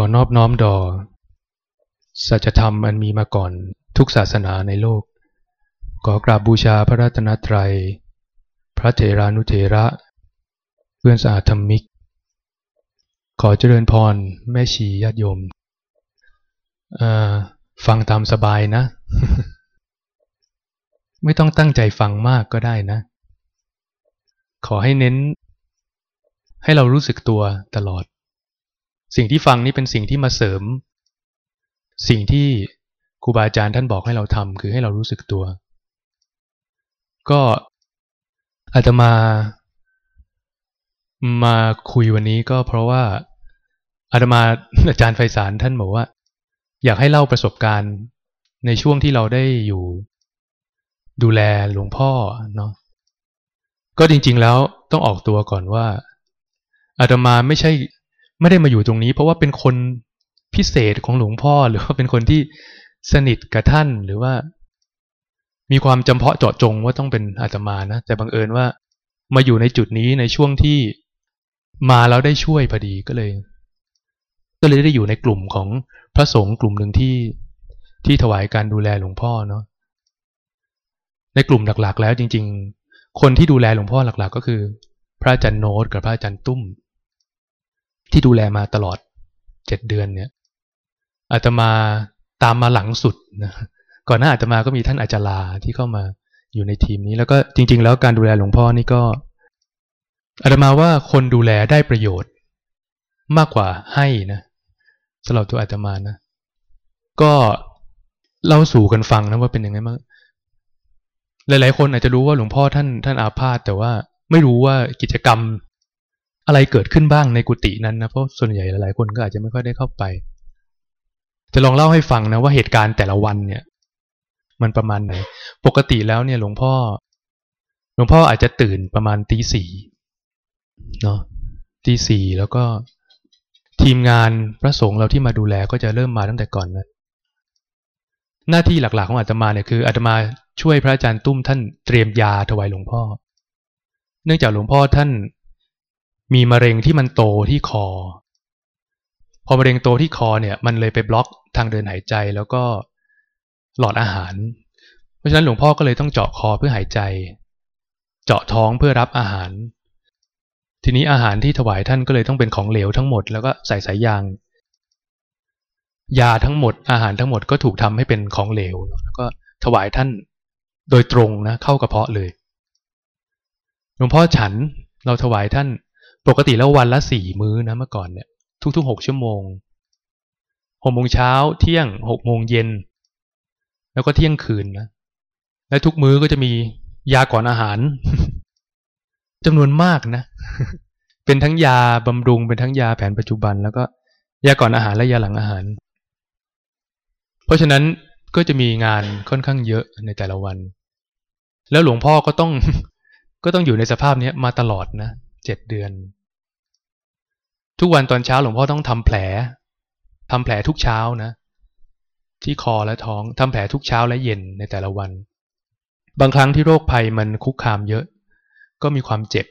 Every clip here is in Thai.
อนอบน้อมดอ สัจธรรมอันมีมาก่อนทุกศาสนาในโลก ขอกราบบูชาพระรัตนตรัย พระเถรานุเถระ เพื่อนสะอาดธรรมิก ขอเจริญพรแม่ชีญาติโยม ฟังตามสบายนะ ไม่ต้องตั้งใจฟังมากก็ได้นะ ขอให้เน้น ให้เรารู้สึกตัวตลอด สิ่งที่ฟังนี่เป็นสิ่งที่มาเสริม สิ่งที่ครูบาอาจารย์ท่านบอกให้เราทำคือให้เรารู้สึกตัว ก็อาจจะมามาคุยวันนี้ก็เพราะว่าอาตมาอาจารย์ไฟสารท่านบอกว่า อยากให้เล่าประสบการณ์ในช่วงที่เราได้อยู่ดูแลหลวงพ่อเนาะก็จริงๆแล้วต้องออกตัวก่อนว่าอาตมาไม่ใช่ ไม่ได้มาอยู่ตรงนี้ เพราะว่าเป็นคนพิเศษของหลวงพ่อ หรือว่าเป็นคนที่สนิทกับท่านหรือว่า มีความจำเพาะเจาะจงว่าต้องเป็นอาตมานะแต่บังเอิญว่า มาอยู่ในจุดนี้ในช่วงที่มาแล้วได้ช่วยพอดีก็เลย ก็เลยได้อยู่ในกลุ่มของพระสงฆ์กลุ่มหนึ่งที่ที่ถวายการดูแลหลวงพ่อเนาะในกลุ่มหลักๆ แล้วจริง ๆ คนที่ดูแลหลวงพ่อหลัก ๆ ก็คือ พระอาจารย์โน้ตกับพระอาจารย์ตุ้ม ที่ดูแลมาตลอดเจ็ดเดือนเนี่ยอาตมาตามมาหลังสุดนะก่อนหน้าอาตมาก็มีท่านอาจารลาที่เข้ามาอยู่ในทีมนี้ แล้วก็จริง ๆ แล้วการดูแลหลวงพ่อนี่ก็อาตมาว่าคนดูแลได้ประโยชน์มากกว่าให้นะสำหรับตัวอาตมานะ ก็เล่าสู่กันฟังนะว่าเป็นยังไงบ้างหลายๆ คนอาจจะรู้ว่าหลวงพ่อท่านท่านอาพาธแต่ว่าไม่รู้ว่ากิจกรรม อะไรเกิดขึ้นบ้างในกุฏินั้นนะเพราะส่วนใหญ่หลายๆคนก็อาจจะไม่ค่อยได้เข้าไป จะลองเล่าให้ฟังนะว่าเหตุการณ์แต่ละวันเนี่ย มันประมาณไหน ปกติแล้วเนี่ยหลวงพ่อ หลวงพ่ออาจจะตื่นประมาณตีสี่เนาะตีสี่แล้วก็ทีมงานพระสงฆ์เราที่มาดูแลก็จะเริ่มมาตั้งแต่ก่อนนะหน้าที่หลักๆของอาตมาเนี่ยคืออาตมาช่วยพระอาจารย์ตุ้มท่านเตรียมยาถวายหลวงพ่อ เนื่องจากหลวงพ่อท่าน มีมะเร็งที่มันโตที่คอ พอมะเร็งโตที่คอเนี่ย มันเลยไปบล็อกทางเดินหายใจแล้วก็หลอดอาหาร เพราะฉะนั้นหลวงพ่อก็เลยต้องเจาะคอเพื่อหายใจ เจาะท้องเพื่อรับอาหาร ทีนี้อาหารที่ถวายท่านก็เลยต้องเป็นของเหลวทั้งหมดแล้วก็ใส่สายยาง ยาทั้งหมดอาหารทั้งหมดก็ถูกทำให้เป็นของเหลวแล้วก็ถวายท่านโดยตรงนะเข้ากระเพาะเลย หลวงพ่อฉันเราถวายท่าน ปกติแล้ววันละสี่มื้อนะเมื่อก่อนเนี่ย ทุกๆหกชั่วโมงหกโมงเช้าเที่ยงหกโมงเย็น แล้วก็เที่ยงคืนนะ และทุกมื้อก็จะมียาก่อนอาหารจำนวนมากนะ เป็นทั้งยาบำรุงเป็นทั้งยาแผนปัจจุบัน แล้วก็ยาก่อนอาหารและยาหลังอาหาร เพราะฉะนั้นก็จะมีงานค่อนข้างเยอะในแต่ละวัน แล้วหลวงพ่อก็ต้องก็ต้องอยู่ในสภาพนี้มาตลอดนะ เจ็ดเดือน ทุกวันตอนเช้าหลวงพ่อต้องทำแผลทำแผลทุกเช้านะ ที่คอและท้องทำแผลทุกเช้าและเย็นในแต่ละวัน บางครั้งที่โรคภัยมันคุกคามเยอะ ก็มีความเจ็บ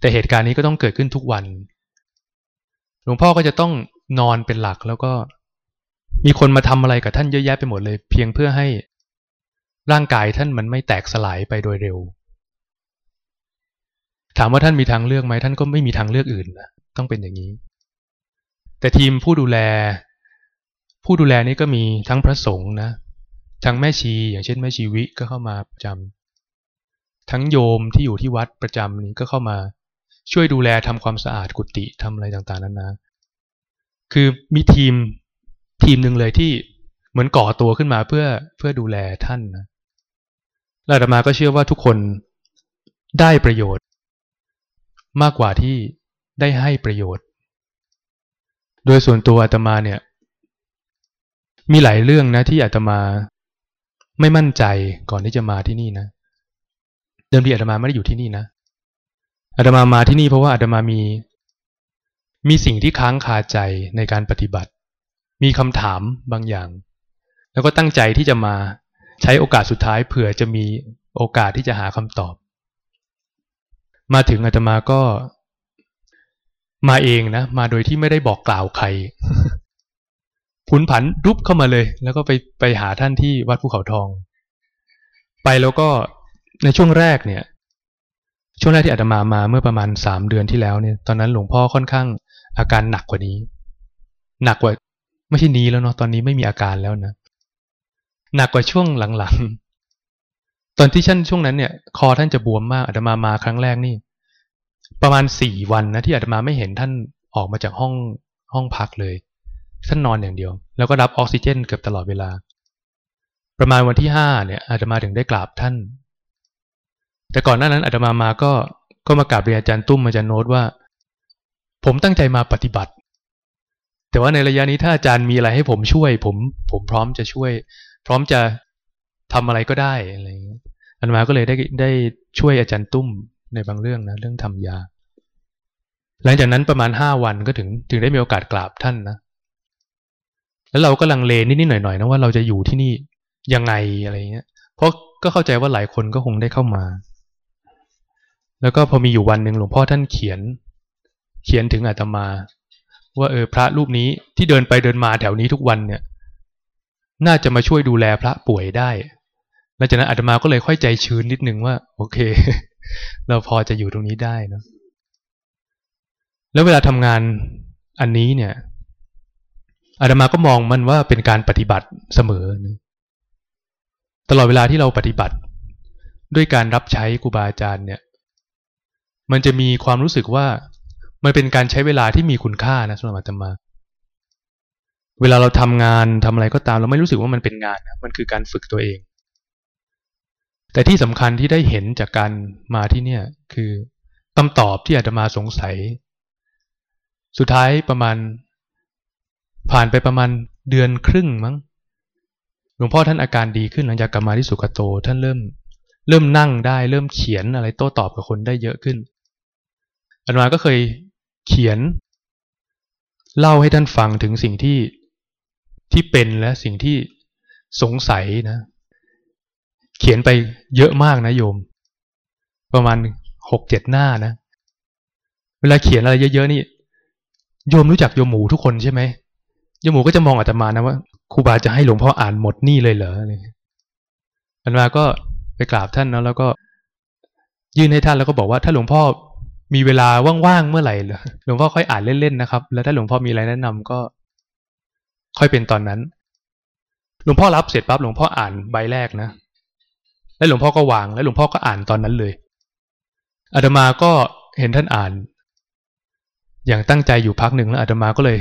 แต่เหตุการณ์นี้ก็ต้องเกิดขึ้นทุกวัน หลวงพ่อก็จะต้องนอนเป็นหลักแล้วก็มีคนมาทำอะไรกับท่านเยอะแยะไปหมดเลย เพียงเพื่อให้ร่างกายท่านมันไม่แตกสลายไปโดยเร็ว ถามว่าท่านมีทางเลือกไหมท่านก็ไม่มีทางเลือกอื่นนะต้องเป็นอย่างนี้ แต่ทีมผู้ดูแล ผู้ดูแลนี้ก็มีทั้งพระสงฆ์นะทั้งแม่ชี อย่างเช่นแม่ชีวิก็เข้ามาประจำทั้งโยมที่อยู่ที่วัดประจำนี้ก็เข้ามาช่วยดูแลทำความสะอาดกุฏิทำอะไรต่างๆนั้นนะคือมีทีมทีมหนึ่งเลยที่เหมือนก่อตัวขึ้นมาเพื่อเพื่อดูแลท่านนะแล้วอาตมาก็เชื่อว่าทุกคนได้ประโยชน์ มากกว่าที่ได้ให้ประโยชน์ โดยส่วนตัวอาตมาเนี่ย มีหลายเรื่องนะที่อาตมาไม่มั่นใจก่อนที่จะมาที่นี่นะ เดิมทีอาตมาไม่ได้อยู่ที่นี่นะอาตมามาที่นี่เพราะว่าอาตมามี มีสิ่งที่ค้างคาใจในการปฏิบัติ มีคำถามบางอย่าง แล้วก็ตั้งใจที่จะมาใช้โอกาสสุดท้ายเผื่อจะมีโอกาสที่จะหาคำตอบ มาถึงอาตมาก็มาเองนะมาโดยที่ไม่ได้บอกกล่าวใครพุนผันรุบเข้ามาเลย แล้วก็ไปไปหาท่านที่วัดภูเขาทอง ไปแล้วก็ในช่วงแรกเนี่ย ช่วงแรกที่อาตมามาเมื่อประมาณสามเดือนที่แล้วเนี่ย ตอนนั้นหลวงพ่อค่อนข้างอาการหนักกว่านี้ หนักกว่า ไม่ใช่นี้แล้วเนาะตอนนี้ไม่มีอาการแล้วนะหนักกว่าช่วงหลังๆ ตอนที่ท่านช่วงนั้นเนี่ย คอท่านจะบวมมากอาตมามาครั้งแรกนี่ ประมาณสี่วันนะที่อาตมาไม่เห็นท่านออกมาจากห้องห้องพักเลย ท่านนอนอย่างเดียว แล้วก็รับออกซิเจนเกือบตลอดเวลา ประมาณวันที่ห้าเนี่ยอาตมาถึงได้กราบท่าน แต่ก่อนหน้านั้นอาตมามาก็ก็มากราบเรียนอาจารย์ตุ้มอาจารย์โน้ตว่า ผมตั้งใจมาปฏิบัติ แต่ว่าในระยะนี้ถ้าอาจารย์มีอะไรให้ผมช่วย ผมผมพร้อมจะช่วย พร้อมจะ ทำอะไรก็ได้อะไรอย่างนี้อาตมาก็เลยได้ได้ช่วยอาจารย์ตุ้มในบางเรื่องนะเรื่องทำยา หลังจากนั้นประมาณห้าวันก็ถึงถึงได้มีโอกาสกราบท่านนะแล้วเราก็ลังเลนิดๆหน่อยๆนะว่าเราจะอยู่ที่นี่ยังไงอะไรเงี้ย เพราะก็เข้าใจว่าหลายคนก็คงได้เข้ามา แล้วก็พอมีอยู่วันหนึ่งหลวงพ่อท่านเขียน เขียนถึงอาตมา ว่าเออพระรูปนี้ที่เดินไปเดินมาแถวนี้ทุกวันเนี่ย น่าจะมาช่วยดูแลพระป่วยได้ ลังจากนั้นอาตมาก็เลยค่อยใจชื้นนิดนึงว่า โอเค เราพอจะอยู่ตรงนี้ได้นะแล้วเวลาทำงานอันนี้เนี่ยอาตมาก็มองมันว่าเป็นการปฏิบัติเสมอ ตลอดเวลาที่เราปฏิบัติ ด้วยการรับใช้ครูบาอาจารย์เนี่ย มันจะมีความรู้สึกว่ามันเป็นการใช้เวลาที่มีคุณค่านะสำหรับอาตมา เวลาเราทำงานทำอะไรก็ตาม เราไม่รู้สึกว่ามันเป็นงานนะมันคือการฝึกตัวเอง แต่ที่สำคัญที่ได้เห็นจากการมาที่เนี่ยคือคำตอบที่อาตมาสงสัย สุดท้ายประมาณ ผ่านไปประมาณเดือนครึ่งมั้งหลวงพ่อท่านอาการดีขึ้นหลังจากกลับมาที่สุกโต ท่านเริ่ม เริ่มนั่งได้เริ่มเขียนอะไรโต้ตอบกับคนได้เยอะขึ้นอาตมาก็เคยเขียน เล่าให้ท่านฟังถึงสิ่งที่ที่เป็นและสิ่งที่สงสัยนะ เขียนไปเยอะมากนะโยม ประมาณหกเจ็ดหน้านะ เวลาเขียนอะไรเยอะๆนี่ โยมรู้จักโยมหมูทุกคนใช่ไหมโยมหมูก็จะมองอาตมานะว่าครูบาจะให้หลวงพ่ออ่านหมดนี่เลยเหรออาตมาก็ไปกราบท่านนะแล้วก็ ยื่นให้ท่านแล้วก็บอกว่าถ้าหลวงพ่อมีเวลาว่างๆเมื่อไหร่หลวงพ่อค่อยอ่านเล่นๆนะครับ แล้วถ้าหลวงพ่อมีอะไรแนะนำก็ ค่อยเป็นตอนนั้น หลวงพ่อรับเสร็จปั๊บหลวงพ่ออ่านใบแรกนะ แล้วหลวงพ่อก็วาง แล้วหลวงพ่อก็อ่านตอนนั้นเลยอาตมาก็เห็นท่านอ่าน อย่างตั้งใจอยู่พักหนึ่งแล้วอาตมาก็เลย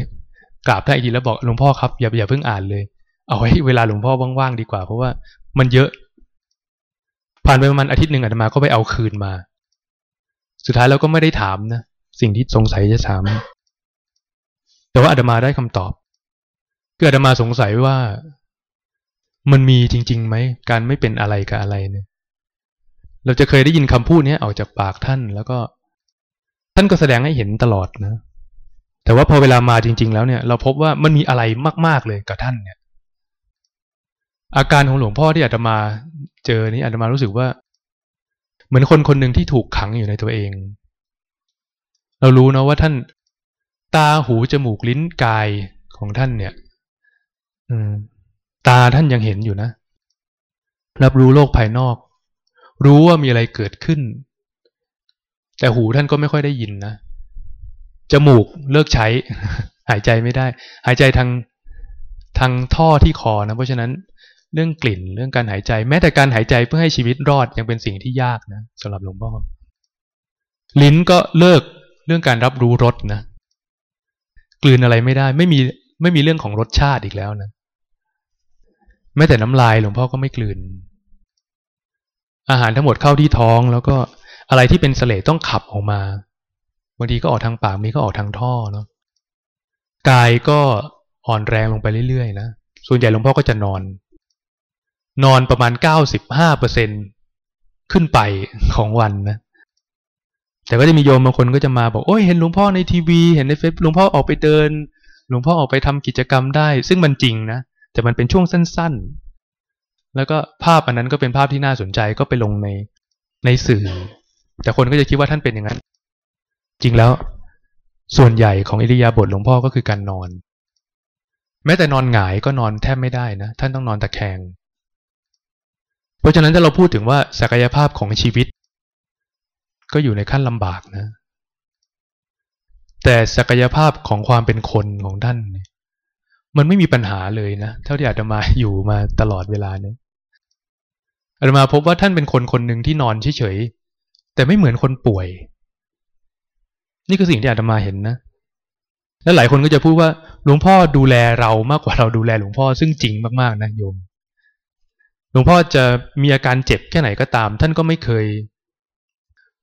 กราบท่านอีกทีแล้วบอกหลวงพ่อครับอย่าอย่าเพิ่งอ่านเลย เอาไว้เวลาหลวงพ่อว่างๆดีกว่า เพราะว่ามันเยอะ ผ่านไปประมาณอาทิตย์หนึ่งอาตมาก็ไปเอาคืนมา สุดท้ายเราก็ไม่ได้ถามนะสิ่งที่สงสัยจะถาม แต่ว่าอาตมาได้คำตอบคืออาตมาสงสัยว่า มันมีจริงๆไหมการไม่เป็นอะไรกับอะไรเนี่ย เราจะเคยได้ยินคำพูดนี้ออกจากปากท่านแล้วก็ ท่านก็แสดงให้เห็นตลอดนะ แต่ว่าพอเวลามาจริง ๆ แล้วเนี่ย เราพบว่ามันมีอะไรมาก ๆเลยกับท่านเนี่ย อาการของหลวงพ่อที่อาตมาเจอนี่อาตมารู้สึกว่า เหมือนคนคนหนึ่งที่ถูกขังอยู่ในตัวเอง เรารู้นะว่าท่านตาหูจมูกลิ้นกายของท่านเนี่ย อืม ตาท่านยังเห็นอยู่นะ รับรู้โลกภายนอก รู้ว่ามีอะไรเกิดขึ้น แต่หูท่านก็ไม่ค่อยได้ยินนะจมูกเลิกใช้ หายใจไม่ได้ หายใจทางทางท่อที่คอนะ เพราะฉะนั้นเรื่องกลิ่นเรื่องการหายใจ แม้แต่การหายใจเพื่อให้ชีวิตรอดยังเป็นสิ่งที่ยากนะสำหรับหลวงพ่อลิ้นก็เลิกเรื่องการรับรู้รสนะ กลืนอะไรไม่ได้ ไม่มีไม่มีเรื่องของรสชาติอีกแล้วนะ แม้แต่น้ำลายหลวงพ่อก็ไม่กลืน อาหารทั้งหมดเข้าที่ท้องแล้วก็อะไรที่เป็นเสลต้องขับออกมาบางทีก็ออกทางปากมีก็ออกทางท่อเนาะกายก็อ่อนแรงลงไปเรื่อยๆนะส่วนใหญ่หลวงพ่อก็จะนอน นอนประมาณเก้าสิบห้าเปอร์เซ็นขึ้นไปของวันนะแต่ก็จะมีโยมบางคนก็จะมาบอกโอ้ยเห็นหลวงพ่อในทีวี เห็นในเฟซหลวงพ่อออกไปเดิน หลวงพ่อออกไปทำกิจกรรมได้ ซึ่งมันจริงนะ แต่มันเป็นช่วงสั้นๆ แล้วก็ภาพอันนั้นก็เป็นภาพที่น่าสนใจก็ไปลงในในสื่อ แต่คนก็จะคิดว่าท่านเป็นอย่างนั้น จริงแล้วส่วนใหญ่ของอิริยาบถหลวงพ่อก็คือการนอน แม้แต่นอนหงายก็นอนแทบไม่ได้นะ ท่านต้องนอนตะแคง เพราะฉะนั้นถ้าเราพูดถึงว่าศักยภาพของชีวิต ก็อยู่ในขั้นลำบากนะ แต่ศักยภาพของความเป็นคนของท่าน มันไม่มีปัญหาเลยนะเท่าที่อาตมาอยู่มาตลอดเวลาเนี่ยอาตมาพบว่าท่านเป็นคนคนหนึ่งที่นอนเฉยๆแต่ไม่เหมือนคนป่วย นี่คือสิ่งที่อาตมาเห็นนะ และหลายคนก็จะพูดว่าหลวงพ่อดูแลเรามากกว่าเราดูแลหลวงพ่อซึ่งจริงมากๆนะโยมหลวงพ่อจะมีอาการเจ็บแค่ไหนก็ตาม ท่านก็ไม่เคย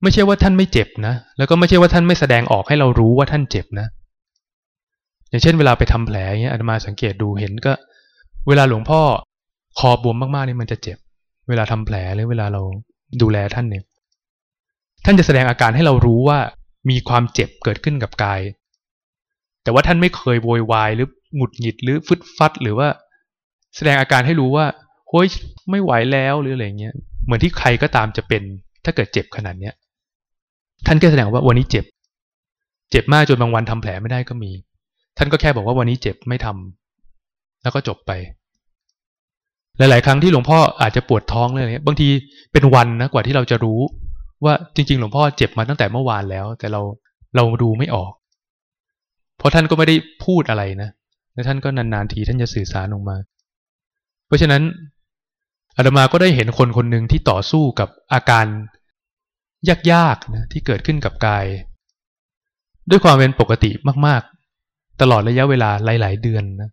ไม่ใช่ว่าท่านไม่เจ็บนะแล้วก็ไม่ใช่ว่าท่านไม่แสดงออกให้เรารู้ว่าท่านเจ็บนะ อย่างเช่นเวลาไปทำแผลเงี้ยอาตมาสังเกตดูเห็นก็ เวลาหลวงพ่อคอบวมมากๆนี่มันจะเจ็บ เวลาทำแผลหรือเวลาเราดูแลท่านเนี่ยท่านจะแสดงอาการให้เรารู้ว่ามีความเจ็บเกิดขึ้นกับกาย แต่ว่าท่านไม่เคยโวยวายหรือหงุดหงิดหรือฟึดฟัดหรือว่า แสดงอาการให้รู้ว่าโฮ้ยไม่ไหวแล้วหรืออะไรเงี้ยเหมือนที่ใครก็ตามจะเป็น ถ้าเกิดเจ็บขนาดเนี้ยท่านก็แสดงว่าวันนี้เจ็บ เจ็บมากจนบางวันทำแผลไม่ได้ก็มี ท่านก็แค่บอกว่าวันนี้เจ็บไม่ทำแล้วก็จบไป หลาย ๆ ครั้งที่หลวงพ่ออาจจะปวดท้องเลยเนี่ยบางทีเป็นวันนะกว่าที่เราจะรู้ ว่าจริง ๆ หลวงพ่อเจ็บมาตั้งแต่เมื่อวานแล้ว แต่เราเราดูไม่ออก เพราะท่านก็ไม่ได้พูดอะไรนะและท่านก็นาน ๆ ทีท่านจะสื่อสารออกมา เพราะฉะนั้นอาตมาก็ได้เห็นคนคนหนึ่งที่ต่อสู้กับอาการยากๆนะที่เกิดขึ้นกับกาย ด้วยความเป็นปกติมากๆ ตลอดระยะเวลาหลาย ๆ เดือนนะ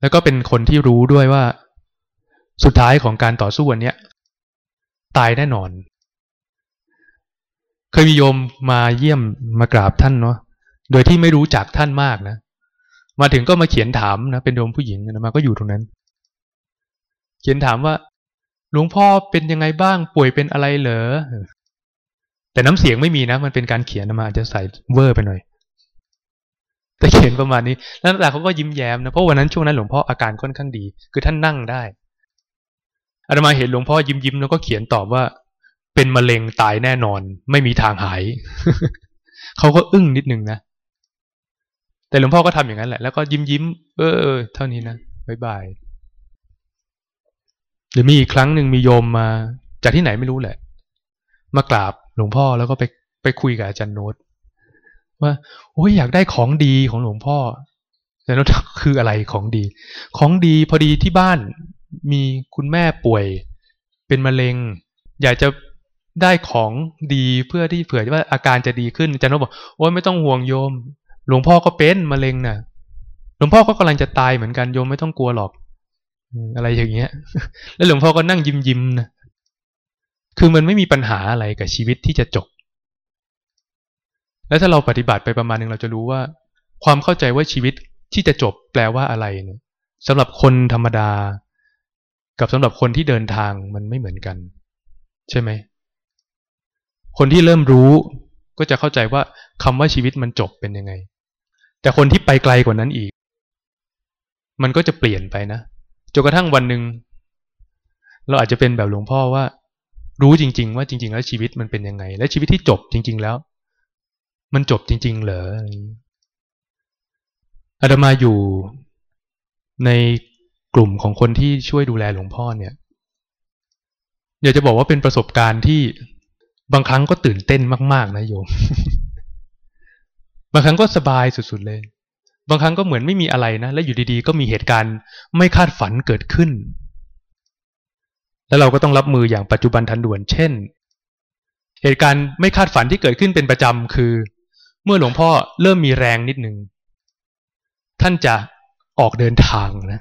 แล้วก็เป็นคนที่รู้ด้วยว่า สุดท้ายของการต่อสู้วันนี้ตายแน่นอน เคยมีโยมมาเยี่ยมมากราบท่านเนาะโดยที่ไม่รู้จักท่านมากนะมาถึงก็มาเขียนถามนะเป็นโยมผู้หญิงนะมาก็อยู่ตรงนั้น เขียนถามว่า หลวงพ่อเป็นยังไงบ้างป่วยเป็นอะไรเหรอแต่น้ำเสียงไม่มีนะ มันเป็นการเขียนมาอาจจะใส่เวอร์ไปหน่อย แต่เขียนประมาณนี้แล้วแต่เขาก็ยิ้มแย้มนะเพราะวันนั้นช่วงนั้นหลวงพ่ออาการค่อนข้างดี คือท่านนั่งได้อาตมาเห็นหลวงพ่อยิ้มยิ้มแล้วก็เขียนตอบว่า เป็นมะเร็งตายแน่นอน ไม่มีทางหายเขาก็อึ้งนิดนึงนะแต่หลวงพ่อก็ทำอย่างนั้นแหละแล้วก็ยิ้มยิ้มเออเออเท่านี้นะบายบายหรือมีอีกครั้งหนึ่งมีโยมมา จากที่ไหนไม่รู้แหละ มากราบหลวงพ่อแล้วก็ไปไปคุยกับอาจารย์โน้ต ว่าโอ้ยอยากได้ของดีของหลวงพ่อ แต่นั่คืออะไรของดี ของดีพอดีที่บ้านมีคุณแม่ป่วย เป็นมะเร็ง อยากจะได้ของดีเพื่อที่เผื่อว่าอาการจะดีขึ้นอาจารย์บอกโอ้ยไม่ต้องห่วงโยม หลวงพ่อก็เป็นมะเร็งนะ่ะ หลวงพ่อก็กำลังจะตายเหมือนกันโยมไม่ต้องกลัวหรอก อะไรอย่างเงี้ย แล้วหลวงพ่อก็นั่งยิ้มยิ้มนะคือมันไม่มีปัญหาอะไรกับชีวิตที่จะจบ แล้วถ้าเราปฏิบัติไปประมาณหนึ่งเราจะรู้ว่า ความเข้าใจว่าชีวิตที่จะจบแปลว่าอะไรเนี่ยสำหรับคนธรรมดา กับสำหรับคนที่เดินทางมันไม่เหมือนกัน ใช่ไหมคนที่เริ่มรู้ก็จะเข้าใจว่าคำว่าชีวิตมันจบเป็นยังไง แต่คนที่ไปไกลกว่านั้นอีก มันก็จะเปลี่ยนไปนะจนกระทั่งวันหนึ่งเราอาจจะเป็นแบบหลวงพ่อว่า รู้จริง ๆ ว่าจริง ๆ แล้วชีวิตมันเป็นยังไง และชีวิตที่จบจริง ๆ แล้ว มันจบจริง ๆ เหรออาตมาอยู่ในกลุ่มของคนที่ช่วยดูแลหลวงพ่อเนี่ย อยากจะบอกว่าเป็นประสบการณ์ที่บางครั้งก็ตื่นเต้นมาก ๆ นะโยม บางครั้งก็สบายสุด ๆ เลย บางครั้งก็เหมือนไม่มีอะไรนะ และอยู่ดีๆ ก็มีเหตุการณ์ไม่คาดฝันเกิดขึ้น แล้วเราก็ต้องรับมืออย่างปัจจุบันทันด่วน เช่น เหตุการณ์ไม่คาดฝันที่เกิดขึ้นเป็นประจำคือ เมื่อหลวงพ่อเริ่มมีแรงนิดหนึ่งท่านจะออกเดินทางนะ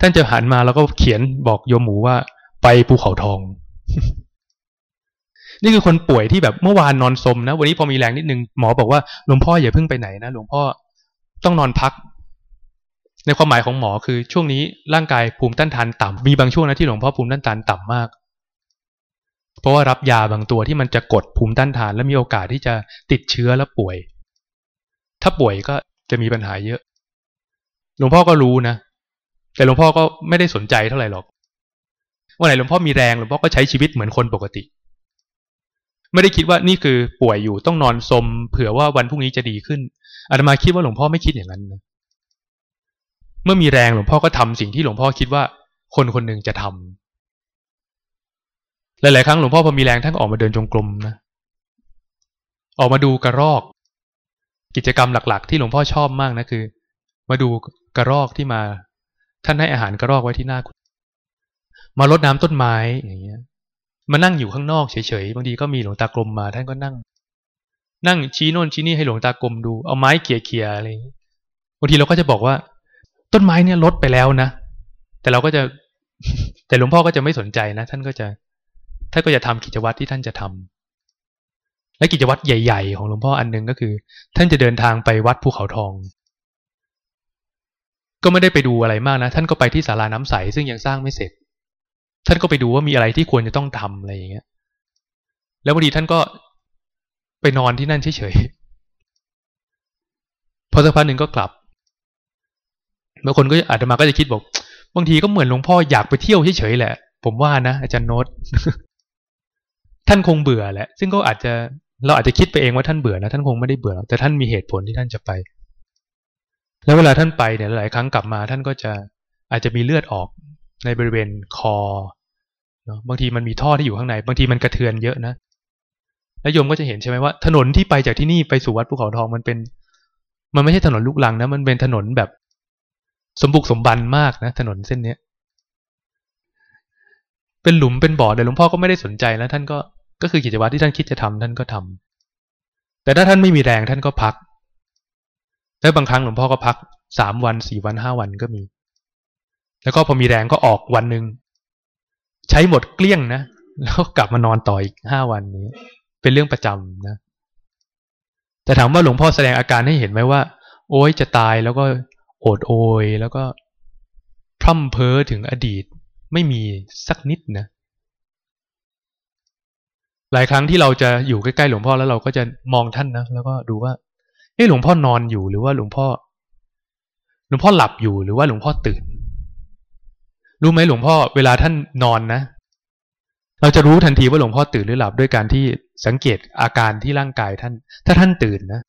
ท่านจะหันมาแล้วก็เขียนบอกโยมหมูว่า ไปภูเขาทอง นี่คือคนป่วยที่แบบเมื่อวานนอนสมนะ วันนี้พอมีแรงนิดนึงหมอบอกว่าหลวงพ่ออย่าเพิ่งไปไหนนะหลวงพ่อต้องนอนพัก ในความหมายของหมอคือช่วงนี้ร่างกายภูมิต้านทานต่ำมีบางช่วงนะที่หลวงพ่อภูมิต้านทานต่ำมาก เพราะว่ารับยาบางตัวที่มันจะกดภูมิต้านทาน และมีโอกาสที่จะติดเชื้อแล้วป่วย ถ้าป่วยก็จะมีปัญหาเยอะ หลวงพ่อก็รู้นะ แต่หลวงพ่อก็ไม่ได้สนใจเท่าไหร่หรอกวันไหนหลวงพ่อมีแรงหลวงพ่อก็ใช้ชีวิตเหมือนคนปกติ ไม่ได้คิดว่านี่คือป่วยอยู่ต้องนอนสมเผื่อว่าวันพรุ่งนี้จะดีขึ้นอาตมาคิดว่าหลวงพ่อไม่คิดอย่างนั้นนะเมื่อมีแรงหลวงพ่อก็ทำสิ่งที่หลวงพ่อคิดว่าคนคนหนึ่งจะทำ หลายๆครั้งหลวงพ่อพอมีแรงท่านก็ออกมาเดินจงกรมนะออกมาดูกระรอก กิจกรรมหลักๆ ที่หลวงพ่อชอบมากนะคือ มาดูกระรอกที่มา ท่านให้อาหารกระรอกไว้ที่หน้าคุณมารดน้ำต้นไม้อย่างเงี้ยมานั่งอยู่ข้างนอกเฉยๆบางทีก็มีหลวงตากรมมาท่านก็นั่ง นั่งชี้โน่นชี้นี่ให้หลวงตากรมดูเอาไม้เขี่ยๆอะไรบางทีเราก็จะบอกว่า ต้นไม้เนี่ยลดไปแล้วนะแต่เราก็จะ แต่หลวงพ่อก็จะไม่สนใจนะ ท่านก็จะ ท่านก็จะทำกิจวัตรที่ท่านจะทำและกิจวัตรใหญ่ ๆ ของหลวงพ่ออันนึงก็คือ ท่านจะเดินทางไปวัดภูเขาทอง ก็ไม่ได้ไปดูอะไรมากนะ ท่านก็ไปที่ศาลาน้ำใสซึ่งยังสร้างไม่เสร็จ ท่านก็ไปดูว่ามีอะไรที่ควรจะต้องทำอะไรอย่างเงี้ย แล้วบางทีท่านก็ไปนอนที่นั่นเฉยๆ พอสักพักหนึ่งก็กลับบางคนก็อาจจะมาก็จะคิดบอก บางทีก็เหมือนหลวงพ่ออยากไปเที่ยวเฉยๆแหละ ผมว่านะอาจารย์โน้ต ท่านคงเบื่อแหละ ซึ่งก็อาจจะเราอาจจะคิดไปเองว่าท่านเบื่อนะท่านคงไม่ได้เบื่อ แต่ท่านมีเหตุผลที่ท่านจะไป แล้วเวลาท่านไปเนี่ยหลายครั้งกลับมาท่านก็จะอาจจะมีเลือดออกในบริเวณคอเนาะบางทีมันมีท่อที่อยู่ข้างใน บางทีมันกระเทือนเยอะนะแล้วโยมก็จะเห็นใช่ไหมว่า ถนนที่ไปจากที่นี่ไปสู่วัดภูเขาทองมันเป็น มันไม่ใช่ถนนลูกลังนะมันเป็นถนนแบบสมบุกสมบันมากนะถนนเส้นเนี้ยเป็นหลุมเป็นบ่อแต่หลวงพ่อก็ไม่ได้สนใจแล้วท่านก็ ก็คือกิจวัตรที่ท่านคิดจะทำท่านก็ทำแต่ถ้าท่านไม่มีแรงท่านก็พัก แล้วบางครั้งหลวงพ่อก็พักสามวันสี่วันห้าวันก็มี แล้วก็พอมีแรงก็ออกวันหนึ่งใช้หมดเกลี้ยงนะแล้วกลับมานอนต่ออีกห้าวันนี้ เป็นเรื่องประจำนะแต่ถามว่าหลวงพ่อแสดงอาการให้เห็นไหมว่า โอ้ยจะตายแล้วก็โอดโอยแล้วก็พร่ำเพ้อถึงอดีตไม่มีสักนิดนะ หลายครั้งที่เราจะอยู่ใกล้ๆหลวงพ่อแล้วเราก็จะมองท่านนะแล้วก็ดูว่าเฮ้หลวงพ่อนอนอยู่หรือว่าหลวงพ่อ หลวงพ่อหลับอยู่หรือว่าหลวงพ่อตื่น รู้ไหมหลวงพ่อเวลาท่านนอนนะ เราจะรู้ทันทีว่าหลวงพ่อตื่นหรือหลับด้วยการที่สังเกตอาการที่ร่างกายท่าน ถ้าท่านตื่นนะ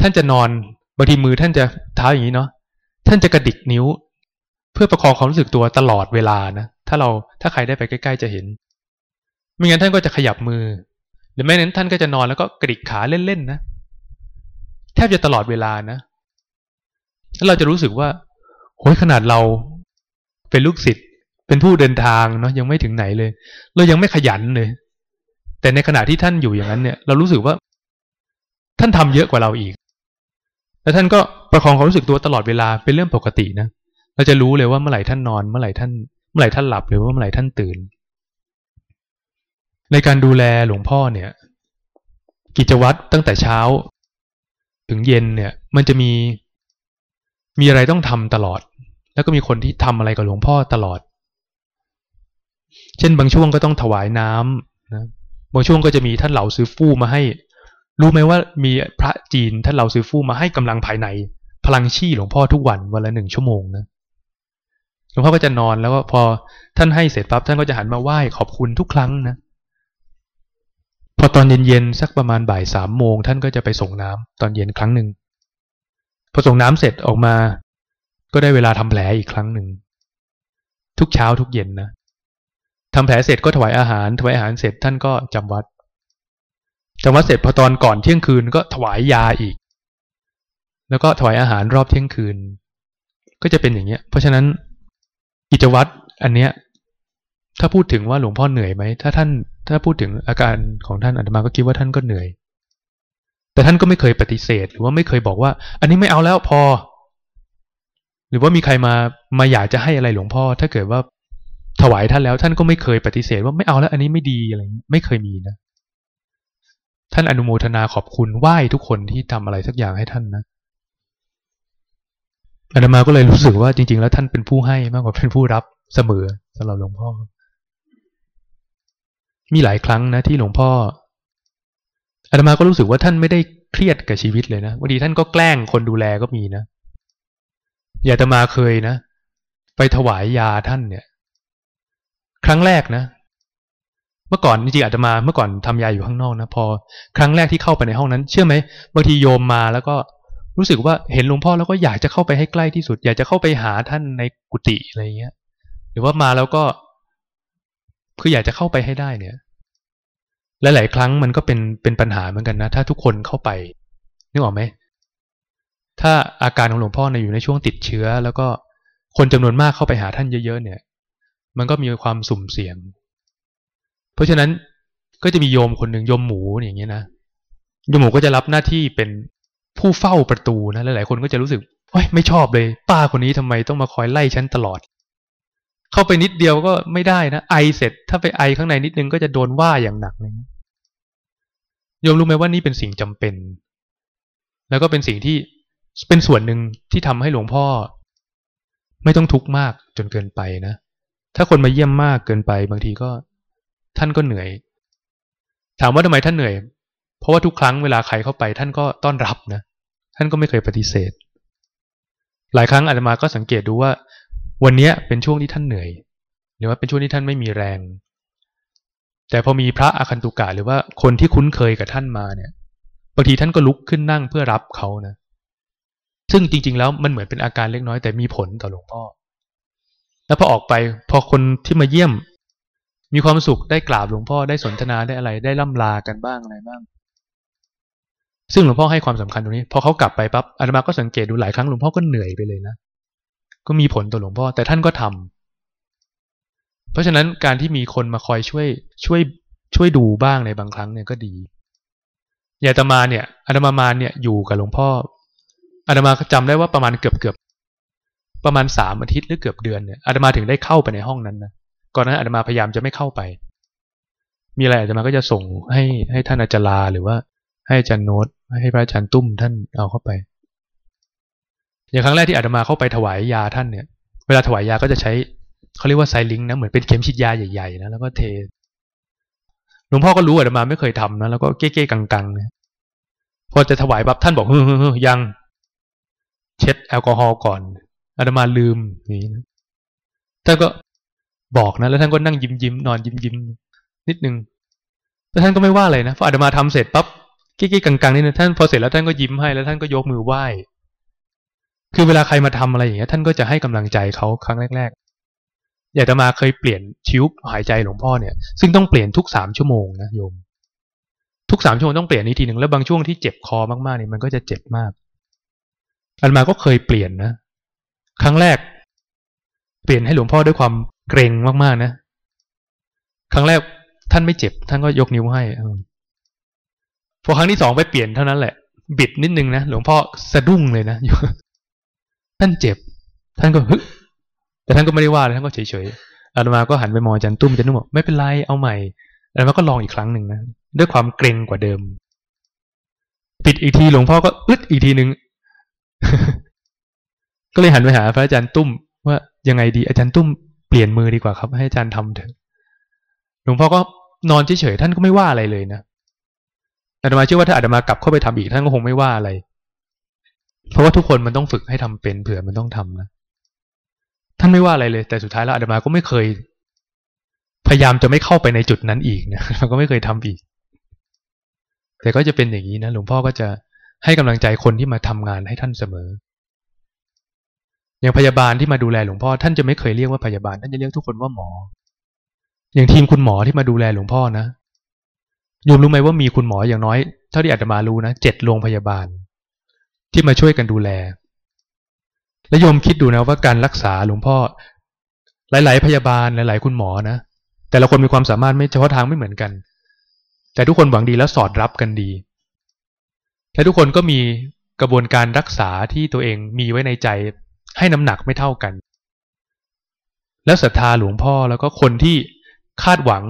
ท่านจะนอนบางทีมือท่านจะเท้าอย่างนี้เนาะท่านจะกระดิกนิ้ว เพื่อประคองความรู้สึกตัวตลอดเวลานะถ้าเราถ้าใครได้ไปใกล้ ๆ จะเห็น ไม่งั้นท่านก็จะขยับมือ หรือไม่นั้นท่านก็จะนอนแล้วก็กระดิกขาเล่นๆนะแทบจะตลอดเวลานะแล้วเราจะรู้สึกว่าโอ้ยขนาดเราเป็นลูกศิษย์เป็นผู้เดินทางเนาะยังไม่ถึงไหนเลย เรายังไม่ขยันเลย แต่ในขณะที่ท่านอยู่อย่างนั้นเนี่ย เรารู้สึกว่า ท่านทำเยอะกว่าเราอีก แล้วท่านก็ประคองความรู้สึกตัวตลอดเวลาเป็นเรื่องปกตินะเราจะรู้เลยว่าเมื่อไหร่ท่านนอน เมื่อไหร่ท่านเมื่อไหร่ท่านหลับหรือว่าเมื่อไหร่ท่านตื่น ในการดูแลหลวงพ่อเนี่ย กิจวัตรตั้งแต่เช้า ถึงเย็นเนี่ย มันจะมีมีอะไรต้องทำตลอด แล้วก็มีคนที่ทำอะไรกับหลวงพ่อตลอด เช่นบางช่วงก็ต้องถวายน้ำนะบางช่วงก็จะมีท่านเหล่าซื้อฟู่มาให้ รู้ไหมว่ามีพระจีนท่านเราซื้อฟู่มาให้กำลังภายใน พลังชี่หลวงพ่อทุกวันวันละหนึ่งชั่วโมงนะหลวงพ่อก็จะนอนแล้วก็พอท่านให้เสร็จปั๊บท่านก็จะหันมาไหว้ขอบคุณทุกครั้งนะ พอตอนเย็นๆสักประมาณบ่ายสามโมงท่านก็จะไปส่งน้ำตอนเย็นครั้งหนึ่งพอส่งน้ำเสร็จออกมา ก็ได้เวลาทำแผลอีกครั้งหนึ่งทุกเช้าทุกเย็นนะทำแผลเสร็จก็ถวายอาหารถวายอาหารเสร็จท่านก็จำวัดจำวัดเสร็จพอตอนก่อนเที่ยงคืนก็ถวายยาอีก แล้วก็ถวายอาหารรอบเที่ยงคืน ก็จะเป็นอย่างเงี้ย เพราะฉะนั้นกิจวัตรอันเนี้ย ถ้าพูดถึงว่าหลวงพ่อเหนื่อยไหมถ้าท่าน ถ้าพูดถึงอาการของท่านอาตมาก็คิดว่าท่านก็เหนื่อย แต่ท่านก็ไม่เคยปฏิเสธ หรือว่าไม่เคยบอกว่า อันนี้ไม่เอาแล้วพอ หรือว่ามีใครมามาอยากจะให้อะไรหลวงพ่อ ถ้าเกิดว่าถวายท่านแล้ว ท่านก็ไม่เคยปฏิเสธว่าไม่เอาแล้วอันนี้ไม่ดีอะไรไม่เคยมีนะ ท่านอนุโมทนาขอบคุณไหว้ทุกคนที่ทำอะไรสักอย่างให้ท่านนะอาตมาก็เลยรู้สึกว่าจริง ๆ แล้วท่านเป็นผู้ให้มากกว่าเป็นผู้รับเสมอสำหรับหลวงพ่อ มีหลายครั้งนะที่หลวงพ่ออาตมาก็รู้สึกว่าท่านไม่ได้เครียดกับชีวิตเลยนะวันดีท่านก็แกล้งคนดูแลก็มีนะอย่าตมาเคยนะ ไปถวายยาท่านเนี่ย ครั้งแรกนะ เมื่อก่อนจริงๆอาตมาเมื่อก่อนทำยาอยู่ข้างนอกนะพอ ครั้งแรกที่เข้าไปในห้องนั้น เชื่อไหมบางทีโยมมาแล้วก็รู้สึกว่าเห็นหลวงพ่อแล้วก็อยากจะเข้าไปให้ใกล้ที่สุด อยากจะเข้าไปหาท่านในกุฏิอะไรเงี้ย หรือว่ามาแล้วก็ คืออยากจะเข้าไปให้ได้เนี่ยและหลายครั้งมันก็เป็นเป็นปัญหาเหมือนกันนะ ถ้าทุกคนเข้าไปนึกออกไหมถ้าอาการของหลวงพ่อเนี่ยอยู่ในช่วงติดเชื้อ แล้วก็คนจำนวนมากเข้าไปหาท่านเยอะๆเนี่ย มันก็มีความสุ่มเสี่ยง เพราะฉะนั้นก็จะมีโยมคนหนึ่งโยมหมูอย่างเงี้ยนะโยมหมูก็จะรับหน้าที่เป็นผู้เฝ้าประตูนะหลายๆคนก็จะรู้สึกโอ้ยไม่ชอบเลย ป้าคนนี้ทำไมต้องมาคอยไล่ฉันตลอด เข้าไปนิดเดียวก็ไม่ได้นะ ไอเสร็จ ถ้าไปไอข้างในนิดนึงก็จะโดนว่าอย่างหนักเลยโยมรู้ไหมว่านี่เป็นสิ่งจำเป็น แล้วก็เป็นสิ่งที่เป็นส่วนหนึ่งที่ทำให้หลวงพ่อ ไม่ต้องทุกข์มากจนเกินไปนะ ถ้าคนมาเยี่ยมมากเกินไป บางทีก็ท่านก็เหนื่อย ถามว่าทำไมท่านเหนื่อย เพราะว่าทุกครั้งเวลาใครเข้าไป ท่านก็ต้อนรับนะ ท่านก็ไม่เคยปฏิเสธ หลายครั้งอาตมาก็สังเกตดูว่า วันนี้เป็นช่วงที่ท่านเหนื่อย หรือว่าเป็นช่วงที่ท่านไม่มีแรง แต่พอมีพระอาคันตุกะหรือว่าคนที่คุ้นเคยกับท่านมาเนี่ยบางทีท่านก็ลุกขึ้นนั่งเพื่อรับเขานะ ซึ่งจริง ๆ แล้วมันเหมือนเป็นอาการเล็กน้อยแต่มีผลต่อหลวงพ่อ แล้วพอออกไปพอคนที่มาเยี่ยม มีความสุขได้กราบหลวงพ่อได้สนทนาได้อะไร ได้ล่ำลากันบ้างอะไรบ้าง ซึ่งหลวงพ่อให้ความสำคัญตรงนี้ พอเขากลับไปปั๊บอาตมาก็สังเกตดูหลายครั้งหลวงพ่อก็เหนื่อยไปเลยนะ ก็มีผลต่อหลวงพ่อแต่ท่านก็ทำเพราะฉะนั้นการที่มีคนมาคอยช่วยช่วยช่วยดูบ้างในบางครั้งเนี่ยก็ดีอย่างอาตมาเนี่ยอาตมามาเนี่ยอยู่กับหลวงพ่ออาตมาจำได้ว่าประมาณเกือบเกือบประมาณสามอาทิตย์หรือเกือบเดือนเนี่ยอาตมาถึงได้เข้าไปในห้องนั้นนะก่อนนั้นอาตมาพยายามจะไม่เข้าไป มีอะไรอาตมาก็จะส่งให้ให้ท่านอาจารย์หรือว่า ให้อาจารย์โน้ตให้พระอาจารย์ตุ้มท่านเอาเข้าไป อย่างครั้งแรกที่อาตมาเข้าไปถวายยาท่านเนี่ย เวลาถวายยาก็จะใช้เขาเรียกว่าไซลิงนะเหมือนเป็นเข็มฉีดยาใหญ่ๆนะแล้วก็เทหลวงพ่อก็รู้อาตมาไม่เคยทำนะแล้วก็เก้ๆกังๆนะพอจะถวายบับท่านบอกเฮ้ยยัง เช็ดแอลกอฮอล์ก่อนอาตมาลืมนี่นะท่านก็บอกนะ แล้วท่านก็นั่งยิ้มยิ้มนอนยิ้มยิ้มนิดนึงแล้วท่านก็ไม่ว่าอะไรนะพออาตมาทำเสร็จปั๊บเกี้ๆกังๆนี่นะท่านพอเสร็จแล้วท่านก็ยิ้มให้แล้วท่านก็ยกมือไหว้ คือเวลาใครมาทำอะไรอย่างเงี้ยท่านก็จะให้กำลังใจเขาครั้งแรกๆอย่าตมาเคยเปลี่ยนชิวหายใจหลวงพ่อเนี่ย ซึ่งต้องเปลี่ยนทุกสามชั่วโมงนะโยม ทุกสามชั่วโมงต้องเปลี่ยนนี้ทีหนึ่งแล้วบางช่วงที่เจ็บคอมากๆเนี่ยมันก็จะเจ็บมาก อันมาก็เคยเปลี่ยนนะ ครั้งแรก เปลี่ยนให้หลวงพ่อด้วยความเกรงมากๆนะ ครั้งแรกท่านไม่เจ็บ ท่านก็ยกนิ้วให้พอครั้งที่สองไปเปลี่ยนเท่านั้นแหละ บิดนิดนึงนะหลวงพ่อสะดุ้งเลยนะ ท่านเจ็บ ท่านก็ฮึแต่ท่านก็ไม่ได้ว่าท่านก็เฉยๆอาตมาก็หันไปมองอาจารย์ตุ้มอาจารย์ตุ้มบอกไม่เป็นไรเอาใหม่อาตมาก็ลองอีกครั้งหนึ่งนะด้วยความเกรงกว่าเดิมปิดอีกทีหลวงพ่อก็อึดอีกทีหนึ่งก็เลยหันไปหาพระอาจารย์ตุ้มว่ายังไงดีอาจารย์ตุ้มเปลี่ยนมือดีกว่าครับ ให้อาจารย์ทำเถอะหลวงพ่อก็นอนเฉยๆท่านก็ไม่ว่าอะไรเลยนะอาตมาเชื่อว่าถ้าอาตมากลับเข้าไปทำอีกท่านก็คงไม่ว่าอะไร เพราะว่าทุกคนมันต้องฝึกให้ทำเป็นเผื่อมันต้องทำนะท่านไม่ว่าอะไรเลย แต่สุดท้ายแล้วอาตมาก็ไม่เคย พยายามจะไม่เข้าไปในจุดนั้นอีกนะมันก็ไม่เคยทำอีก แต่ก็จะเป็นอย่างนี้นะหลวงพ่อก็จะให้กำลังใจคนที่มาทำงานให้ท่านเสมออย่างพยาบาลที่มาดูแลหลวงพ่อท่านจะไม่เคยเรียกว่าพยาบาลท่านจะเรียกทุกคนว่าหมอ อย่างทีมคุณหมอที่มาดูแลหลวงพ่อนะโยมรู้ไหมว่ามีคุณหมออย่างน้อย เท่าที่อาจจะมารู้นะเจ็ดโรงพยาบาล ที่มาช่วยกันดูแล และโยมคิดดูนะว่าการรักษาหลวงพ่อ หลาย ๆ พยาบาลหลาย ๆ คุณหมอนะ แต่ละคนมีความสามารถไม่เฉพาะทางไม่เหมือนกัน แต่ทุกคนหวังดีและสอดรับกันดีและทุกคนก็มีกระบวนการรักษาที่ตัวเองมีไว้ในใจให้น้ำหนักไม่เท่ากัน แล้วศรัทธาหลวงพ่อแล้วก็คนที่คาดหวัง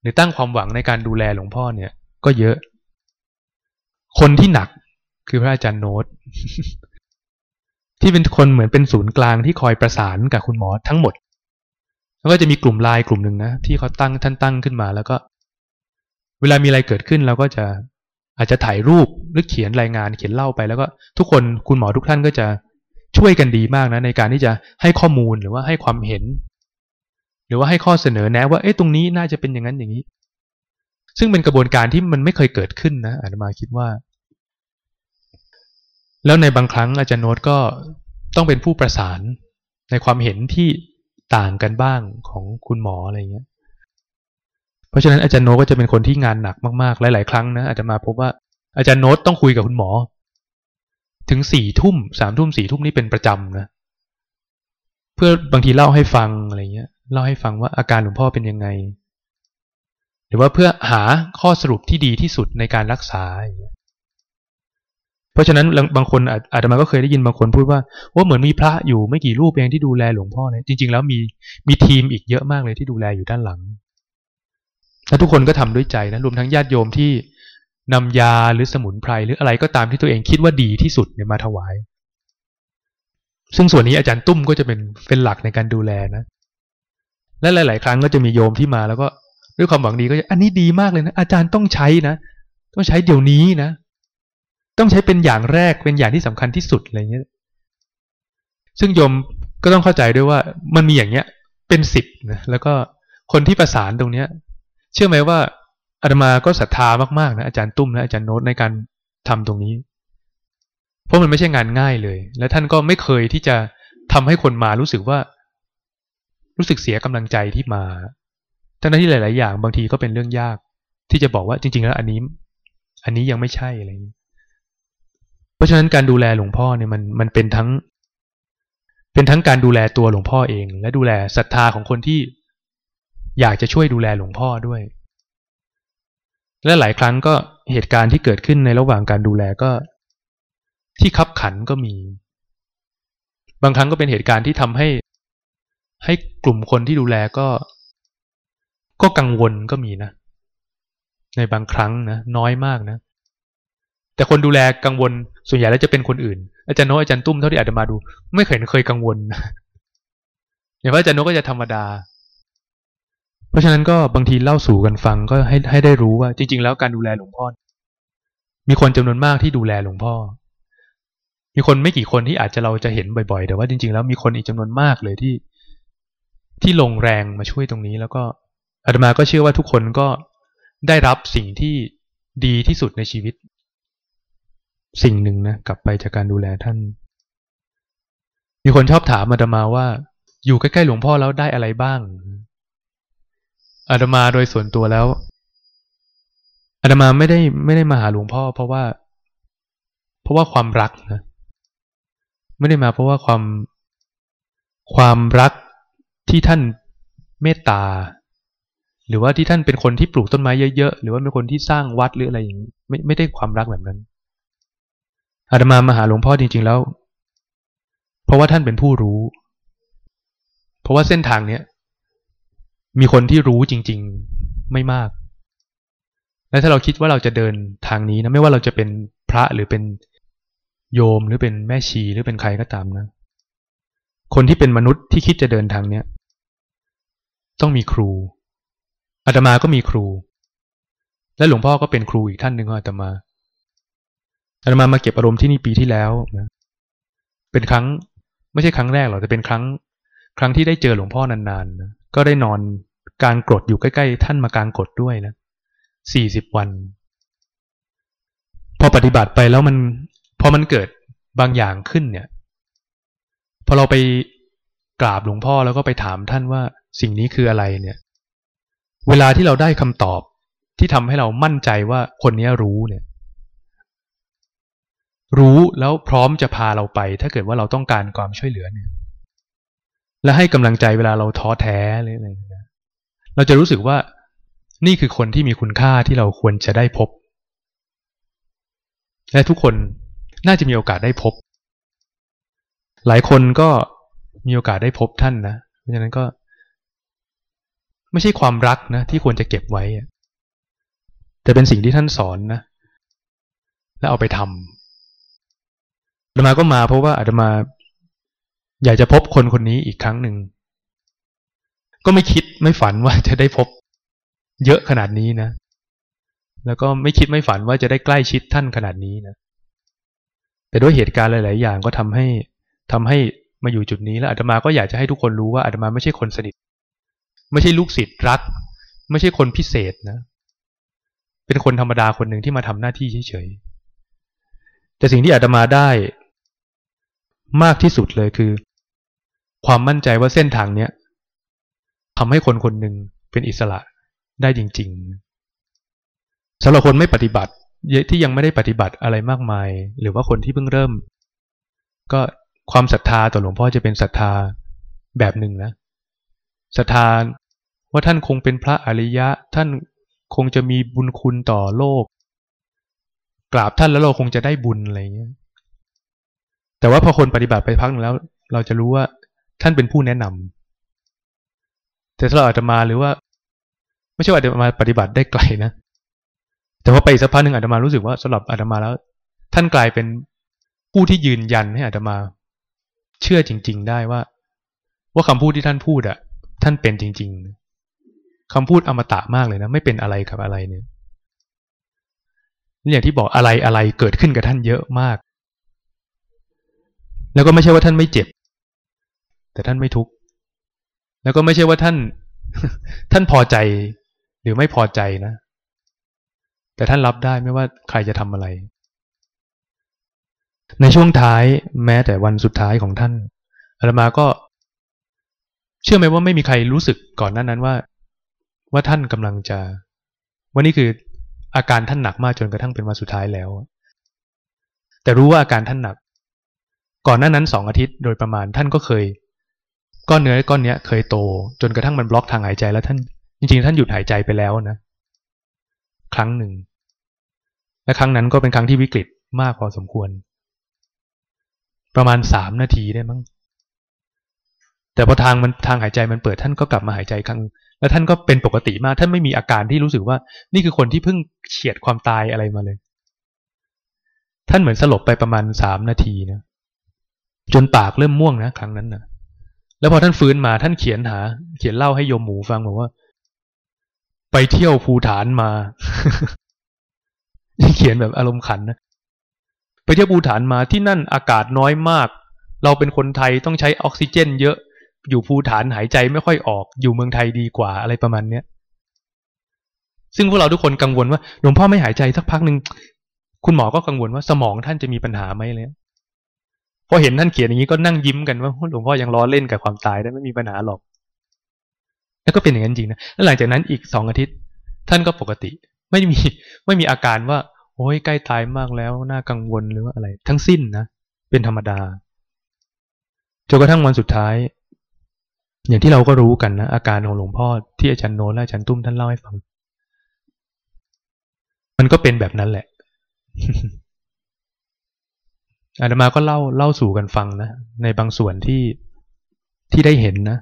หรือตั้งความหวังในการดูแลหลวงพ่อเนี่ย ก็เยอะ คนที่หนัก คือพระอาจารย์โน้ต ที่เป็นคนเหมือนเป็นศูนย์กลางที่คอยประสานกับคุณหมอทั้งหมด แล้วก็จะมีกลุ่มไลน์กลุ่มหนึ่งนะที่เขาตั้งท่านตั้งขึ้นมา แล้วก็ เวลามีอะไรเกิดขึ้นเราก็จะอาจจะถ่ายรูปหรือเขียนรายงานเขียนเล่าไปแล้วก็ทุกคนคุณหมอทุกท่านก็จะช่วยกันดีมากนะในการที่จะให้ข้อมูลหรือว่าให้ความเห็น หรือว่าให้ข้อเสนอแนะว่าเอ๊ะตรงนี้น่าจะเป็นอย่างนั้นอย่างนี้ ซึ่งเป็นกระบวนการที่มันไม่เคยเกิดขึ้นนะอาตมาคิดว่า แล้วในบางครั้งอาจารย์โน้ตก็ต้องเป็นผู้ประสานในความเห็นที่ต่างกันบ้างของคุณหมออะไรเงี้ย เพราะฉะนั้นอาจารย์โน้ตก็จะเป็นคนที่งานหนักมากๆ หลาย ๆ ครั้งนะอาจจะมาพบว่าอาจารย์โน้ตต้องคุยกับคุณหมอ ถึงสี่ทุ่มสามทุ่มสี่ทุ่มนี่เป็นประจำนะเพื่อบางทีเล่าให้ฟังอะไรเงี้ยเล่าให้ฟังว่าอาการหลวงพ่อเป็นยังไง หรือว่าเพื่อหาข้อสรุปที่ดีที่สุดในการรักษาอย่างเงี้ย ราะฉะนั้นบางคนอาจจะมาก็เคยได้ยินบางคนพูดว่าว่าเหมือนมีพระอยู่ไม่กี่รูปเองที่ดูแลหลวงพ่อเนี่ยจริง ๆ แล้วมีมีทีมอีกเยอะมากเลยที่ดูแลอยู่ด้านหลังและทุกคนก็ทำด้วยใจนะรวมทั้งญาติโยมที่นำยาหรือสมุนไพรหรืออะไรก็ตามที่ตัวเองคิดว่าดีที่สุดเนี่ยมาถวาย ซึ่งส่วนนี้อาจารย์ตุ้มก็จะเป็นเป็นหลักในการดูแลนะ และหลาย ๆ ครั้งก็จะมีโยมที่มาแล้วก็ด้วยความหวังดีก็จะอันนี้ดีมากเลยนะอาจารย์ต้องใช้นะ ต้องใช้เดี๋ยวนี้นะ ต้องใช้เป็นอย่างแรกเป็นอย่างที่สำคัญที่สุดอะไรเงี้ย ซึ่งโยมก็ต้องเข้าใจด้วยว่ามันมีอย่างเงี้ยเป็นสิบนะแล้วก็คนที่ประสานตรงเนี้ย เชื่อไหมว่าอาตมาก็ศรัทธามากๆนะอาจารย์ตุ้มและอาจารย์โน้ตในการทำตรงนี้ เพราะมันไม่ใช่งานง่ายเลย และท่านก็ไม่เคยที่จะทำให้คนมารู้สึกว่า รู้สึกเสียกำลังใจที่มาทั้งที่หลาย ๆ อย่างบางทีก็เป็นเรื่องยาก ที่จะบอกว่าจริง ๆ แล้วอันนี้ อันนี้ยังไม่ใช่อะไรอย่างนี้ เพราะฉะนั้นการดูแลหลวงพ่อเนี่ยมันมันเป็นทั้ง เป็นทั้งการดูแลตัวหลวงพ่อเอง และดูแลศรัทธาของคนที่อยากจะช่วยดูแลหลวงพ่อด้วย และหลายครั้งก็เหตุการณ์ที่เกิดขึ้นในระหว่างการดูแลก็ ที่คับขันก็มี บางครั้งก็เป็นเหตุการณ์ที่ทำให้ ให้กลุ่มคนที่ดูแลก็ ก็กังวลก็มีนะ ในบางครั้งนะน้อยมากนะ แต่คนดูแลกังวล ส่วนใหญ่แล้วจะเป็นคนอื่น อาจารย์โนอาจารย์ตุ้มเท่าที่อาจจะมาดู ไม่เคยเคยกังวลอย่างว่าอาจารย์โนก็จะธรรมดา เพราะฉะนั้นก็บางทีเล่าสู่กันฟังก็ให้ให้ได้รู้ว่าจริง ๆ แล้วการดูแลหลวงพ่อ มีคนจำนวนมากที่ดูแลหลวงพ่อ มีคนไม่กี่คนที่อาจจะเราจะเห็นบ่อยๆ แต่ว่าจริง ๆ แล้วมีคนอีกจำนวนมากเลยที่ ที่ลงแรงมาช่วยตรงนี้ แล้วก็อาตมาก็เชื่อว่าทุกคนก็ได้รับสิ่งที่ดีที่สุดในชีวิต สิ่งหนึ่งนะกลับไปจากการดูแลท่าน มีคนชอบถามอาตมาว่า อยู่ใกล้ๆหลวงพ่อแล้วได้อะไรบ้างอาตมาโดยส่วนตัวแล้วอาตมาไม่ได้ไม่ได้มาหาหลวงพ่อ เพราะว่า เพราะว่าความรักนะไม่ได้มาเพราะว่าความความรักที่ท่านเมตตา หรือว่าที่ท่านเป็นคนที่ปลูกต้นไม้เยอะๆหรือว่าเป็นคนที่สร้างวัดหรืออะไรอย่างนี้ไม่ไม่ได้ความรักแบบนั้น อาตมามาหาหลวงพ่อจริง ๆ แล้ว เพราะว่าท่านเป็นผู้รู้ เพราะว่าเส้นทางเนี้ยมีคนที่รู้จริง ๆไม่มาก และถ้าเราคิดว่าเราจะเดินทางนี้นะไม่ว่าเราจะเป็นพระหรือเป็นโยมหรือเป็นแม่ชีหรือเป็นใครก็ตามนะ คนที่เป็นมนุษย์ที่คิดจะเดินทางเนี้ยต้องมีครูอาตมาก็มีครู และหลวงพ่อก็เป็นครูอีกท่านหนึ่งของอาตมา อาตมามาเก็บอารมณ์ที่นี่ปีที่แล้วนะเป็นครั้งไม่ใช่ครั้งแรกหรอกแต่เป็นครั้ง ครั้งที่ได้เจอหลวงพ่อนานๆนะก็ได้นอนกลางกรดอยู่ใกล้ๆ ท่านมากลางกรดด้วยนะสี่สิบวัน พอปฏิบัติไปแล้วมัน พอมันเกิดบางอย่างขึ้นเนี่ย พอเราไปกราบหลวงพ่อแล้วก็ไปถามท่านว่าสิ่งนี้คืออะไรเนี่ย เวลาที่เราได้คำตอบที่ทำให้เรามั่นใจว่าคนนี้รู้เนี่ย รู้แล้วพร้อมจะพาเราไป ถ้าเกิดว่าเราต้องการความช่วยเหลือเนี่ย และให้กำลังใจเวลาเราท้อแท้เลยอะไรนะเราจะรู้สึกว่านี่คือคนที่มีคุณค่าที่เราควรจะได้พบ และทุกคนน่าจะมีโอกาสได้พบ หลายคนก็มีโอกาสได้พบท่านนะ เพราะฉะนั้นก็ ไม่ใช่ความรักนะ ที่ควรจะเก็บไว้ แต่เป็นสิ่งที่ท่านสอนนะ แล้วเอาไปทำ ตมาก็มาเพราะว่าอาตมาอยากจะพบคนคนนี้อีกครั้งหนึ่ง ก็ไม่คิดไม่ฝันว่าจะได้พบ เยอะขนาดนี้นะ แล้วก็ไม่คิดไม่ฝันว่าจะได้ใกล้ชิดท่านขนาดนี้นะ แต่ด้วยเหตุการณ์หลาย ๆ อย่างก็ทำให้ทำให้มาอยู่จุดนี้แล้วอาตมาก็อยากจะให้ทุกคนรู้ว่าอาตมาไม่ใช่คนสนิท ไม่ใช่ลูกศิษย์รัก ไม่ใช่คนพิเศษนะ เป็นคนธรรมดาคนหนึ่งที่มาทำหน้าที่เฉย ๆ แต่สิ่งที่อาตมาได้ มากที่สุดเลยคือ ความมั่นใจว่าเส้นทางเนี้ยทำให้คนคนหนึ่งเป็นอิสระได้จริง ๆสำหรับคนไม่ปฏิบัติที่ยังไม่ได้ปฏิบัติอะไรมากมาย หรือว่าคนที่เพิ่งเริ่ม ก็ความศรัทธาต่อหลวงพ่อจะเป็นศรัทธาแบบหนึ่งนะศรัทธาว่าท่านคงเป็นพระอริยะ ท่านคงจะมีบุญคุณต่อโลก กราบท่านแล้วเราคงจะได้บุญอะไรเงี้ย แต่ว่าพอคนปฏิบัติไปพักหนึ่งแล้ว เราจะรู้ว่าท่านเป็นผู้แนะนำแต่สำหรับอาตมาหรือว่า ไม่ใช่ว่าอาตมาปฏิบัติได้ไกลนะ แต่ว่าไปสักพักหนึ่งอาตมารู้สึกว่าสำหรับอาตมาแล้ว ท่านกลายเป็นผู้ที่ยืนยันให้อาตมา เชื่อจริง ๆ ได้ว่า ว่าคำพูดที่ท่านพูดอะท่านเป็นจริง ๆคำพูดอมตะมากเลยนะ ไม่เป็นอะไรกับอะไรเนี่ยนี่อย่างที่บอกอะไรอะไรเกิดขึ้นกับท่านเยอะมาก แล้วก็ไม่ใช่ว่าท่านไม่เจ็บ แต่ท่านไม่ทุกข์แล้วก็ไม่ใช่ว่าท่าน ท่านพอใจหรือไม่พอใจนะ แต่ท่านรับได้ไม่ว่าใครจะทำอะไร ในช่วงท้ายแม้แต่วันสุดท้ายของท่านอาตมาก็ เชื่อไหมว่าไม่มีใครรู้สึกก่อนหน้านั้นว่า ว่าท่านกำลังจะ ว่านี่คืออาการท่านหนักมากจนกระทั่งเป็นวันสุดท้ายแล้ว แต่รู้ว่าอาการท่านหนัก ก่อนหน้านั้นสองอาทิตย์โดยประมาณท่านก็เคย ก้อนเนื้อก้อนเนี้ยเคยโต จนกระทั่งมันบล็อกทางหายใจแล้วท่าน จริงๆ ท่านหยุดหายใจไปแล้วนะ ครั้งหนึ่ง และครั้งนั้นก็เป็นครั้งที่วิกฤตมากพอสมควร ประมาณสามนาทีได้มั้งแต่พอทางมันทางหายใจมันเปิดท่านก็กลับมาหายใจครั้ง แล้วท่านก็เป็นปกติมากท่านไม่มีอาการที่รู้สึกว่า นี่คือคนที่เพิ่งเฉียดความตายอะไรมาเลย ท่านเหมือนสลบไปประมาณสามนาทีนะ จนปากเริ่มม่วงนะครั้งนั้นนะแล้วพอท่านฟื้นมาท่านเขียนหา เขียนเล่าให้โยมหมูฟังบอกว่า ไปเที่ยวภูฐานมาเขียนแบบอารมณ์ขันนะไปเที่ยวภูฐานมาที่นั่นอากาศน้อยมาก เราเป็นคนไทยต้องใช้ออกซิเจน เยอะอยู่ภูฐานหายใจไม่ค่อยออก อยู่เมืองไทยดีกว่าอะไรประมาณเนี้ยซึ่งพวกเราทุกคนกังวลว่าหลวงพ่อไม่หายใจสักพักหนึ่งคุณหมอก็กังวลว่าสมองท่านจะมีปัญหาไหมเลย พอเห็นท่านเขียนอย่างนี้ก็นั่งยิ้มกันว่าหลวงพ่อยังล้อเล่นกับความตายได้ไม่มีปัญหาหรอก แล้วก็เป็นอย่างนั้นจริงนะแล้วหลังจากนั้นอีกสองอาทิตย์ ท่านก็ปกติ ไม่มีไม่มีอาการว่าโอ้ยใกล้ตายมากแล้วน่ากังวลหรือว่าอะไร ทั้งสิ้นนะเป็นธรรมดาจนกระทั่งวันสุดท้าย อย่างที่เราก็รู้กันนะอาการของหลวงพ่อที่อาจารย์โนและอาจารย์ตุ้มท่านเล่าให้ฟัง มันก็เป็นแบบนั้นแหละ อาตมาก็เล่าเล่าสู่กันฟังนะในบางส่วนที่ที่ได้เห็นนะ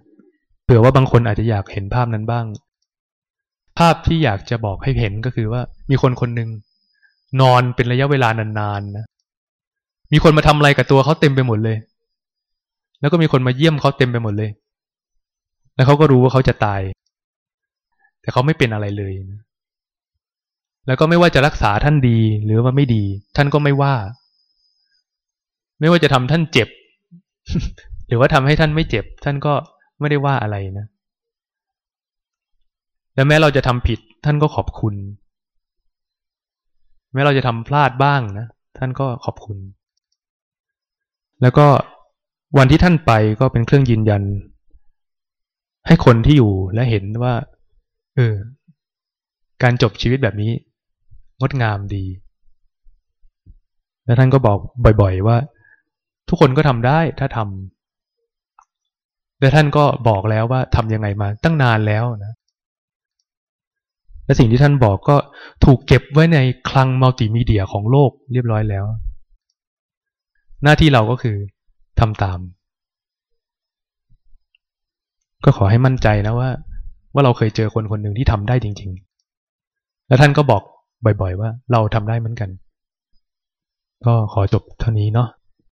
เผื่อว่าบางคนอาจจะอยากเห็นภาพนั้นบ้าง ภาพที่อยากจะบอกให้เห็นก็คือว่า มีคนคนหนึ่งนอนเป็นระยะเวลานานๆนะมีคนมาทำอะไรกับตัวเขาเต็มไปหมดเลย แล้วก็มีคนมาเยี่ยมเขาเต็มไปหมดเลย แล้วเขาก็รู้ว่าเขาจะตาย แต่เขาไม่เป็นอะไรเลยนะแล้วก็ไม่ว่าจะรักษาท่านดีหรือว่าไม่ดี ท่านก็ไม่ว่า ไม่ว่าจะทำท่านเจ็บ หรือว่าทำให้ท่านไม่เจ็บ ท่านก็ไม่ได้ว่าอะไรนะและแม้เราจะทำผิด ท่านก็ขอบคุณ แม้เราจะทำพลาดบ้างนะ ท่านก็ขอบคุณ แล้วก็วันที่ท่านไปก็เป็นเครื่องยืนยัน ให้คนที่อยู่และเห็นว่า เออ การจบชีวิตแบบนี้ งดงามดี และท่านก็บอกบ่อย ๆ ว่า ทุกคนก็ทำได้ถ้าทำและท่านก็บอกแล้วว่าทำยังไงมาตั้งนานแล้วนะและสิ่งที่ท่านบอกก็ถูกเก็บไว้ในคลังมัลติมีเดียของโลกเรียบร้อยแล้ว หน้าที่เราก็คือทำตาม ก็ขอให้มั่นใจนะว่า ว่าเราเคยเจอคนคนหนึ่งที่ทำได้จริง ๆ แล้วท่านก็บอกบ่อยๆว่าเราทำได้เหมือนกัน ก็ขอจบเท่านี้เนาะ